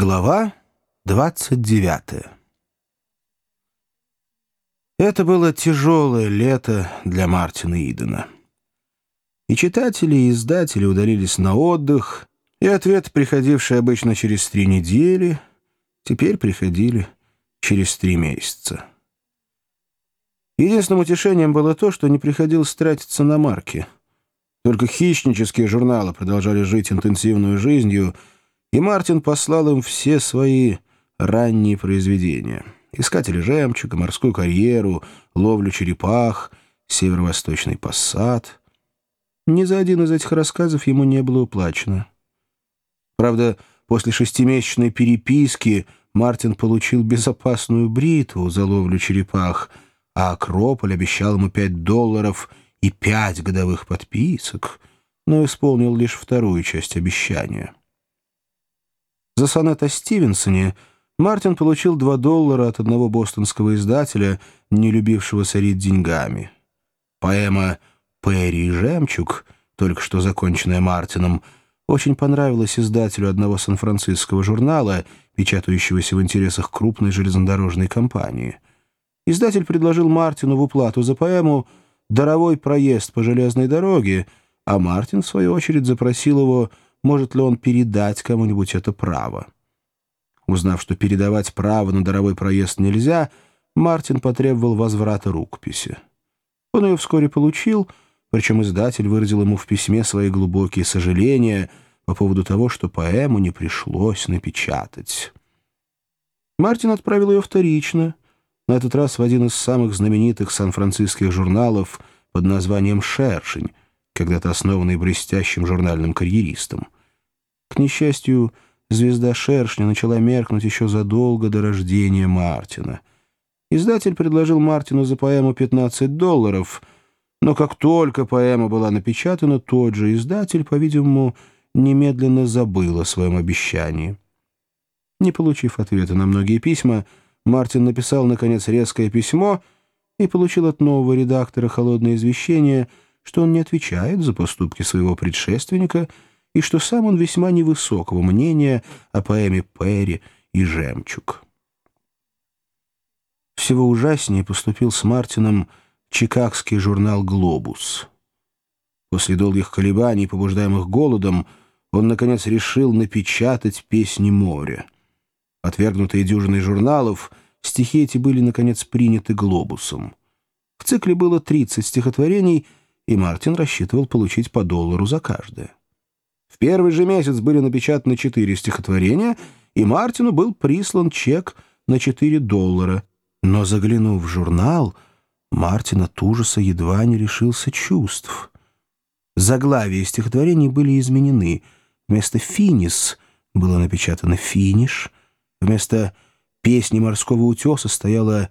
Глава 29 Это было тяжелое лето для Мартина Идена. И читатели, и издатели удалились на отдых, и ответ, приходивший обычно через три недели, теперь приходили через три месяца. Единственным утешением было то, что не приходилось тратиться на марки. Только хищнические журналы продолжали жить интенсивной жизнью — и Мартин послал им все свои ранние произведения. «Искатели жемчуга», «Морскую карьеру», «Ловлю черепах», «Северо-восточный пассат». Ни за один из этих рассказов ему не было уплачено. Правда, после шестимесячной переписки Мартин получил безопасную бритву за ловлю черепах, а Акрополь обещал ему пять долларов и пять годовых подписок, но исполнил лишь вторую часть обещания. За сонет о Стивенсоне Мартин получил 2 доллара от одного бостонского издателя, не любившего сорить деньгами. Поэма «Перри и жемчуг», только что законченная Мартином, очень понравилась издателю одного сан-франциского журнала, печатающегося в интересах крупной железнодорожной компании. Издатель предложил Мартину в уплату за поэму даровой проезд по железной дороге, а Мартин, в свою очередь, запросил его может ли он передать кому-нибудь это право. Узнав, что передавать право на даровой проезд нельзя, Мартин потребовал возврата рукописи. Он ее вскоре получил, причем издатель выразил ему в письме свои глубокие сожаления по поводу того, что поэму не пришлось напечатать. Мартин отправил ее вторично, на этот раз в один из самых знаменитых сан-франциских журналов под названием «Шершень», когда-то основанный блестящим журнальным карьеристом. К несчастью, звезда шершня начала меркнуть еще задолго до рождения Мартина. Издатель предложил Мартину за поэму 15 долларов, но как только поэма была напечатана, тот же издатель, по-видимому, немедленно забыл о своем обещании. Не получив ответа на многие письма, Мартин написал, наконец, резкое письмо и получил от нового редактора холодное извещение — что он не отвечает за поступки своего предшественника и что сам он весьма невысокого мнения о поэме Перри и «Жемчуг». Всего ужаснее поступил с Мартином чикагский журнал «Глобус». После долгих колебаний, побуждаемых голодом, он, наконец, решил напечатать «Песни моря». Отвергнутые дюжиной журналов, стихи эти были, наконец, приняты «Глобусом». В цикле было 30 стихотворений — и Мартин рассчитывал получить по доллару за каждое. В первый же месяц были напечатаны четыре стихотворения, и Мартину был прислан чек на 4 доллара. Но, заглянув в журнал, Мартин от ужаса едва не лишился чувств. Заглавия стихотворений были изменены. Вместо «финис» было напечатано «финиш», вместо «песни морского утеса» стояла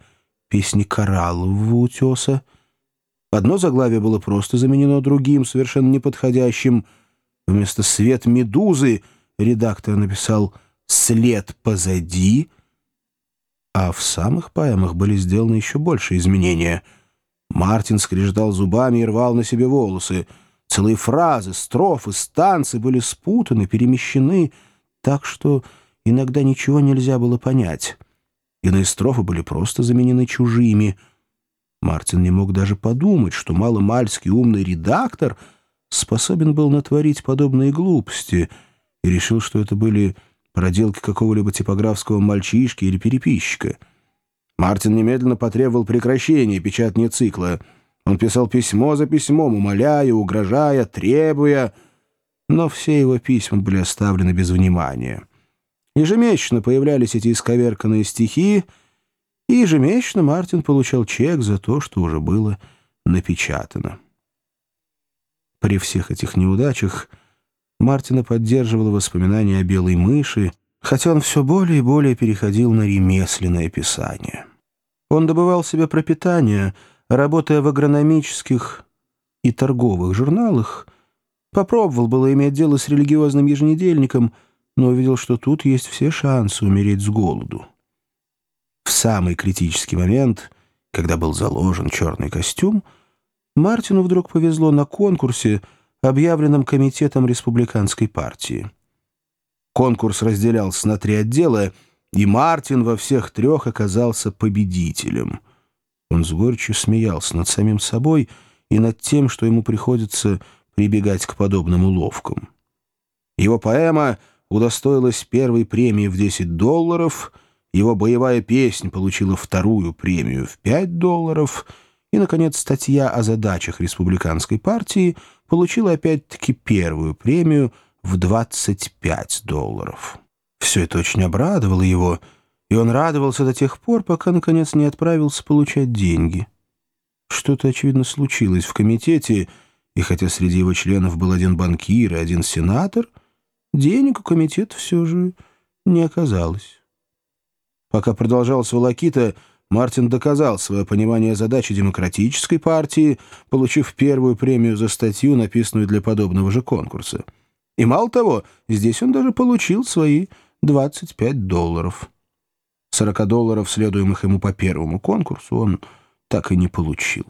«песни кораллового утеса», Одно заглавие было просто заменено другим, совершенно неподходящим. Вместо «свет медузы» редактор написал «след позади», а в самых поэмах были сделаны еще больше изменения. Мартин скреждал зубами и рвал на себе волосы. Целые фразы, строфы, станцы были спутаны, перемещены, так что иногда ничего нельзя было понять. Иные строфы были просто заменены чужими — Мартин не мог даже подумать, что маломальский умный редактор способен был натворить подобные глупости, и решил, что это были проделки какого-либо типографского мальчишки или переписчика. Мартин немедленно потребовал прекращения печатания цикла. Он писал письмо за письмом, умоляя, угрожая, требуя, но все его письма были оставлены без внимания. Ежемесячно появлялись эти исковерканные стихи — и ежемесячно Мартин получал чек за то, что уже было напечатано. При всех этих неудачах Мартина поддерживало воспоминания о белой мыши, хотя он все более и более переходил на ремесленное писание. Он добывал себе пропитание, работая в агрономических и торговых журналах, попробовал было иметь дело с религиозным еженедельником, но увидел, что тут есть все шансы умереть с голоду. В самый критический момент, когда был заложен черный костюм, Мартину вдруг повезло на конкурсе, объявленном комитетом республиканской партии. Конкурс разделялся на три отдела, и Мартин во всех трех оказался победителем. Он с горечью смеялся над самим собой и над тем, что ему приходится прибегать к подобным уловкам. Его поэма удостоилась первой премии в 10 долларов, его боевая песня получила вторую премию в 5 долларов, и, наконец, статья о задачах республиканской партии получила опять-таки первую премию в 25 долларов. Все это очень обрадовало его, и он радовался до тех пор, пока, наконец, не отправился получать деньги. Что-то, очевидно, случилось в комитете, и хотя среди его членов был один банкир и один сенатор, денег у комитета все же не оказалось. Пока продолжалась волокита, Мартин доказал свое понимание задачи демократической партии, получив первую премию за статью, написанную для подобного же конкурса. И мало того, здесь он даже получил свои 25 долларов. 40 долларов, следуемых ему по первому конкурсу, он так и не получил.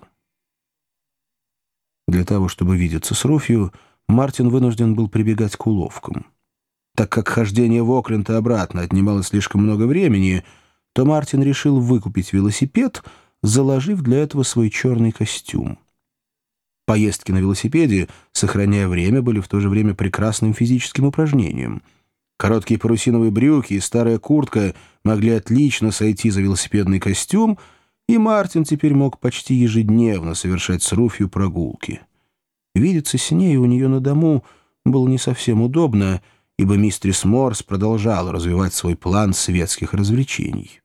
Для того, чтобы видеться с Руфью, Мартин вынужден был прибегать к уловкам. Так как хождение в Окленд и обратно отнимало слишком много времени, то Мартин решил выкупить велосипед, заложив для этого свой черный костюм. Поездки на велосипеде, сохраняя время, были в то же время прекрасным физическим упражнением. Короткие парусиновые брюки и старая куртка могли отлично сойти за велосипедный костюм — и Мартин теперь мог почти ежедневно совершать с Руфью прогулки. Видеться с ней у нее на дому было не совсем удобно, ибо мистрис Морс продолжал развивать свой план светских развлечений.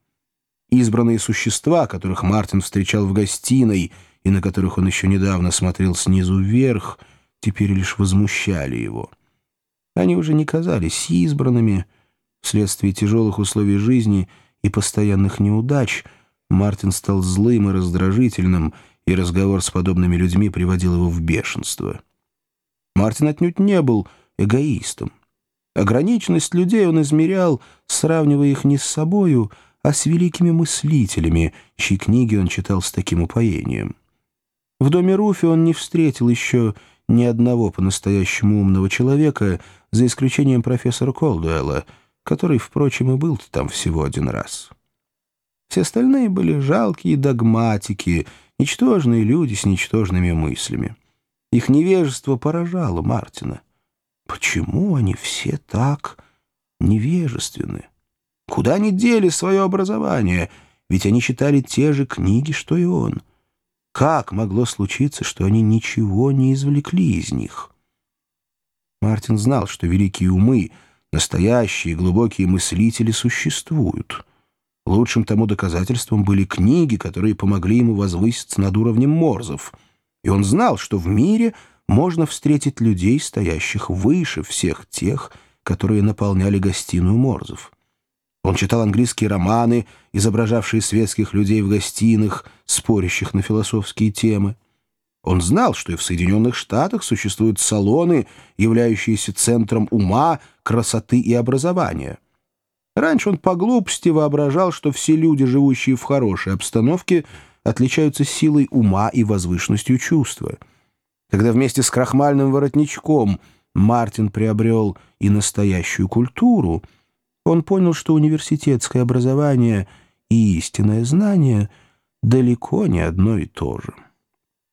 Избранные существа, которых Мартин встречал в гостиной и на которых он еще недавно смотрел снизу вверх, теперь лишь возмущали его. Они уже не казались избранными вследствие тяжелых условий жизни и постоянных неудач — Мартин стал злым и раздражительным, и разговор с подобными людьми приводил его в бешенство. Мартин отнюдь не был эгоистом. Ограниченность людей он измерял, сравнивая их не с собою, а с великими мыслителями, чьи книги он читал с таким упоением. В доме Руфи он не встретил еще ни одного по-настоящему умного человека, за исключением профессора Колдуэлла, который, впрочем, и был там всего один раз. Все остальные были жалкие догматики, ничтожные люди с ничтожными мыслями. Их невежество поражало Мартина. Почему они все так невежественны? Куда они дели свое образование? Ведь они читали те же книги, что и он. Как могло случиться, что они ничего не извлекли из них? Мартин знал, что великие умы, настоящие глубокие мыслители существуют — Лучшим тому доказательством были книги, которые помогли ему возвыситься над уровнем морзов. И он знал, что в мире можно встретить людей, стоящих выше всех тех, которые наполняли гостиную морзов. Он читал английские романы, изображавшие светских людей в гостиных, спорящих на философские темы. Он знал, что и в Соединенных Штатах существуют салоны, являющиеся центром ума, красоты и образования. Раньше он по глупости воображал, что все люди, живущие в хорошей обстановке, отличаются силой ума и возвышенностью чувства. Когда вместе с крахмальным воротничком Мартин приобрел и настоящую культуру, он понял, что университетское образование и истинное знание далеко не одно и то же.